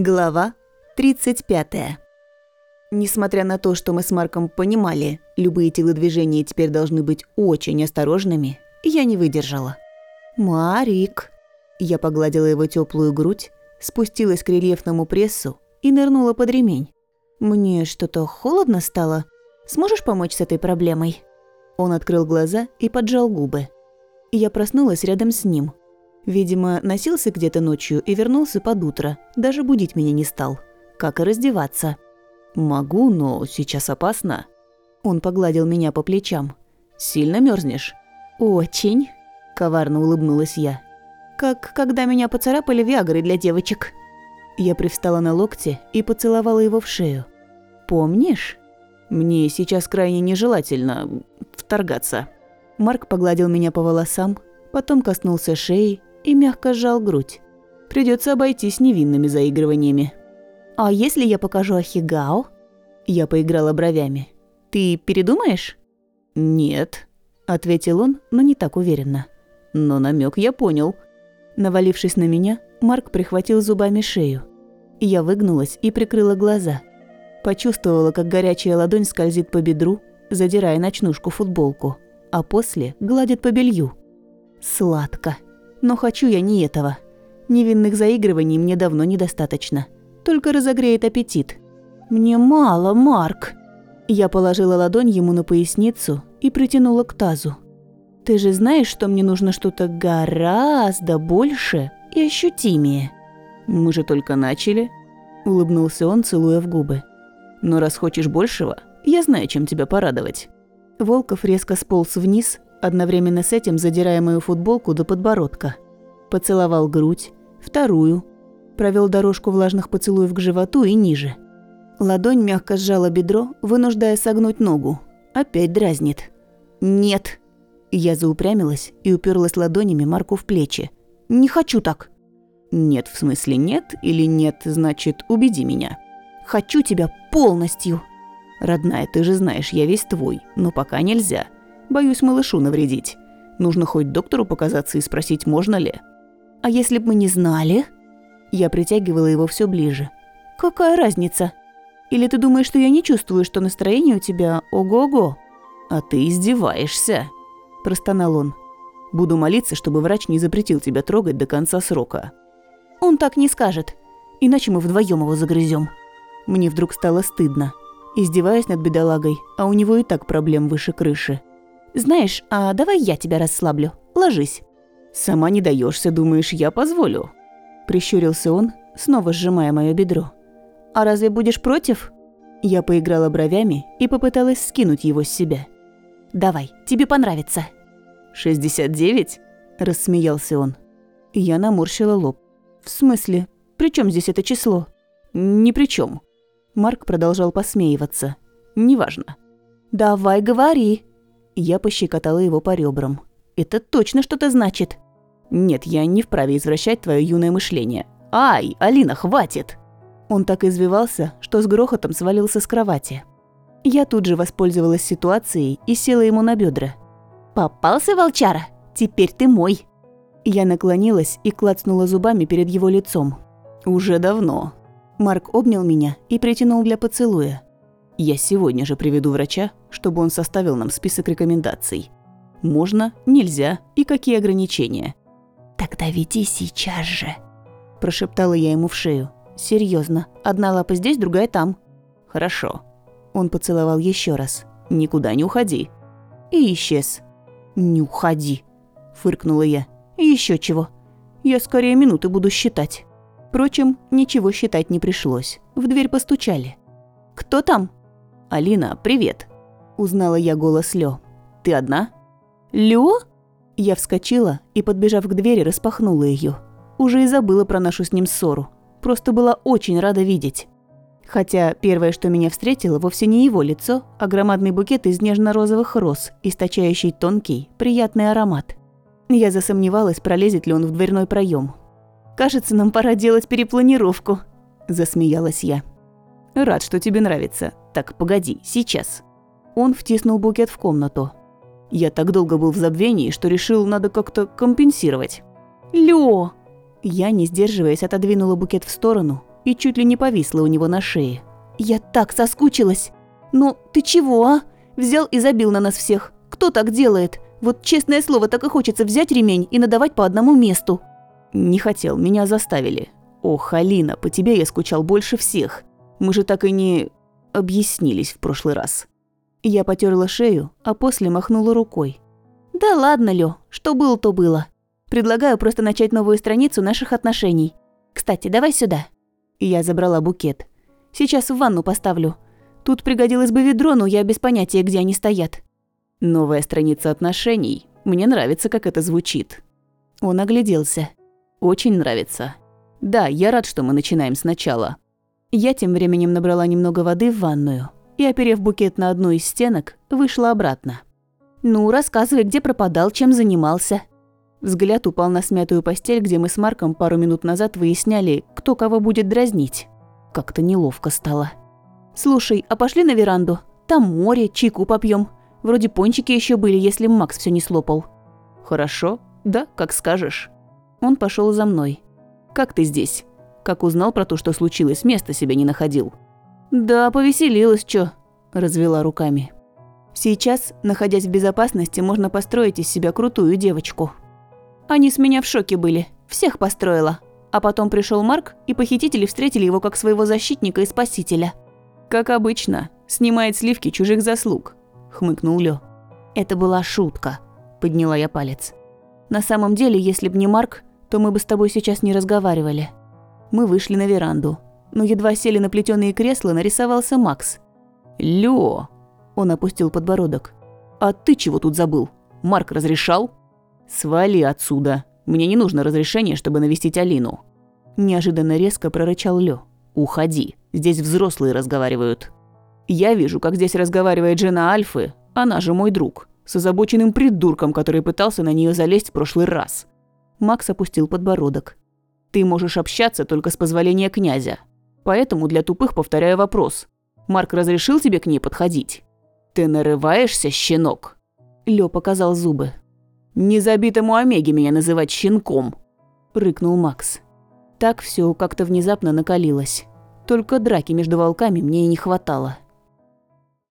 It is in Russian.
Глава 35. Несмотря на то, что мы с Марком понимали, любые телодвижения теперь должны быть очень осторожными, я не выдержала. «Марик!» Я погладила его теплую грудь, спустилась к рельефному прессу и нырнула под ремень. «Мне что-то холодно стало? Сможешь помочь с этой проблемой?» Он открыл глаза и поджал губы. Я проснулась рядом с ним – Видимо, носился где-то ночью и вернулся под утро. Даже будить меня не стал. Как и раздеваться. «Могу, но сейчас опасно». Он погладил меня по плечам. «Сильно мерзнешь? «Очень», – коварно улыбнулась я. «Как когда меня поцарапали виагры для девочек». Я привстала на локте и поцеловала его в шею. «Помнишь?» «Мне сейчас крайне нежелательно вторгаться». Марк погладил меня по волосам, потом коснулся шеи и мягко сжал грудь. Придется обойтись невинными заигрываниями. «А если я покажу Ахигао?» Я поиграла бровями. «Ты передумаешь?» «Нет», — ответил он, но не так уверенно. «Но намек я понял». Навалившись на меня, Марк прихватил зубами шею. Я выгнулась и прикрыла глаза. Почувствовала, как горячая ладонь скользит по бедру, задирая ночнушку футболку, а после гладит по белью. Сладко. Но хочу я не этого. Невинных заигрываний мне давно недостаточно. Только разогреет аппетит. Мне мало, Марк. Я положила ладонь ему на поясницу и притянула к тазу. Ты же знаешь, что мне нужно что-то гораздо больше и ощутимее. Мы же только начали, улыбнулся он, целуя в губы. Но раз хочешь большего, я знаю, чем тебя порадовать. Волков резко сполз вниз, одновременно с этим задирая мою футболку до подбородка. Поцеловал грудь, вторую, провел дорожку влажных поцелуев к животу и ниже. Ладонь мягко сжала бедро, вынуждая согнуть ногу. Опять дразнит. «Нет!» Я заупрямилась и уперлась ладонями Марку в плечи. «Не хочу так!» «Нет, в смысле нет или нет, значит, убеди меня?» «Хочу тебя полностью!» «Родная, ты же знаешь, я весь твой, но пока нельзя. Боюсь малышу навредить. Нужно хоть доктору показаться и спросить, можно ли. А если бы мы не знали? Я притягивала его все ближе. Какая разница? Или ты думаешь, что я не чувствую, что настроение у тебя ого-го? А ты издеваешься, простонал он. Буду молиться, чтобы врач не запретил тебя трогать до конца срока. Он так не скажет. Иначе мы вдвоем его загрызем. Мне вдруг стало стыдно. Издеваясь над бедолагой, а у него и так проблем выше крыши. «Знаешь, а давай я тебя расслаблю. Ложись». «Сама не даешься, думаешь, я позволю?» Прищурился он, снова сжимая мое бедро. «А разве будешь против?» Я поиграла бровями и попыталась скинуть его с себя. «Давай, тебе понравится». «Шестьдесят девять?» – рассмеялся он. Я наморщила лоб. «В смысле? При чем здесь это число?» «Ни при чем. Марк продолжал посмеиваться. «Неважно». «Давай говори», я пощекотала его по ребрам. «Это точно что-то значит!» «Нет, я не вправе извращать твое юное мышление. Ай, Алина, хватит!» Он так извивался, что с грохотом свалился с кровати. Я тут же воспользовалась ситуацией и села ему на бедра. «Попался, волчара? Теперь ты мой!» Я наклонилась и клацнула зубами перед его лицом. «Уже давно». Марк обнял меня и притянул для поцелуя. Я сегодня же приведу врача, чтобы он составил нам список рекомендаций. Можно, нельзя и какие ограничения. «Тогда веди сейчас же», – прошептала я ему в шею. Серьезно, одна лапа здесь, другая там». «Хорошо». Он поцеловал еще раз. «Никуда не уходи». И исчез. «Не уходи», – фыркнула я. «И еще чего. Я скорее минуты буду считать». Впрочем, ничего считать не пришлось. В дверь постучали. «Кто там?» «Алина, привет!» Узнала я голос Лё. «Ты одна?» «Лё?» Я вскочила и, подбежав к двери, распахнула ее. Уже и забыла про нашу с ним ссору. Просто была очень рада видеть. Хотя первое, что меня встретило, вовсе не его лицо, а громадный букет из нежно-розовых роз, источающий тонкий, приятный аромат. Я засомневалась, пролезет ли он в дверной проем. «Кажется, нам пора делать перепланировку», – засмеялась я. «Рад, что тебе нравится. Так, погоди, сейчас». Он втиснул букет в комнату. Я так долго был в забвении, что решил, надо как-то компенсировать. «Лё!» Я, не сдерживаясь, отодвинула букет в сторону и чуть ли не повисла у него на шее. «Я так соскучилась! Ну, ты чего, а? Взял и забил на нас всех. Кто так делает? Вот честное слово, так и хочется взять ремень и надавать по одному месту». «Не хотел, меня заставили. Ох, Алина, по тебе я скучал больше всех. Мы же так и не объяснились в прошлый раз». Я потерла шею, а после махнула рукой. «Да ладно, Лё, что было, то было. Предлагаю просто начать новую страницу наших отношений. Кстати, давай сюда». Я забрала букет. «Сейчас в ванну поставлю. Тут пригодилось бы ведро, но я без понятия, где они стоят». «Новая страница отношений. Мне нравится, как это звучит». Он огляделся. «Очень нравится. Да, я рад, что мы начинаем сначала». Я тем временем набрала немного воды в ванную и, оперев букет на одну из стенок, вышла обратно. «Ну, рассказывай, где пропадал, чем занимался». Взгляд упал на смятую постель, где мы с Марком пару минут назад выясняли, кто кого будет дразнить. Как-то неловко стало. «Слушай, а пошли на веранду? Там море, чайку попьем. Вроде пончики еще были, если Макс все не слопал». «Хорошо. Да, как скажешь». Он пошел за мной. «Как ты здесь? Как узнал про то, что случилось, места себе не находил?» «Да, повеселилась, чё?» – развела руками. Сейчас, находясь в безопасности, можно построить из себя крутую девочку. Они с меня в шоке были. Всех построила. А потом пришел Марк, и похитители встретили его как своего защитника и спасителя. «Как обычно, снимает сливки чужих заслуг», – хмыкнул Лё. «Это была шутка», – подняла я палец. «На самом деле, если б не Марк, то мы бы с тобой сейчас не разговаривали». Мы вышли на веранду, но едва сели на плетёные кресла, нарисовался Макс. «Лё!» Он опустил подбородок. «А ты чего тут забыл? Марк разрешал?» «Свали отсюда. Мне не нужно разрешение, чтобы навестить Алину». Неожиданно резко прорычал Лё. «Уходи. Здесь взрослые разговаривают». «Я вижу, как здесь разговаривает жена Альфы, она же мой друг, с озабоченным придурком, который пытался на нее залезть в прошлый раз». Макс опустил подбородок. «Ты можешь общаться только с позволения князя. Поэтому для тупых повторяю вопрос. Марк разрешил тебе к ней подходить?» «Ты нарываешься, щенок?» Лё показал зубы. «Незабитому Омеге меня называть щенком!» Рыкнул Макс. Так все как-то внезапно накалилось. Только драки между волками мне и не хватало.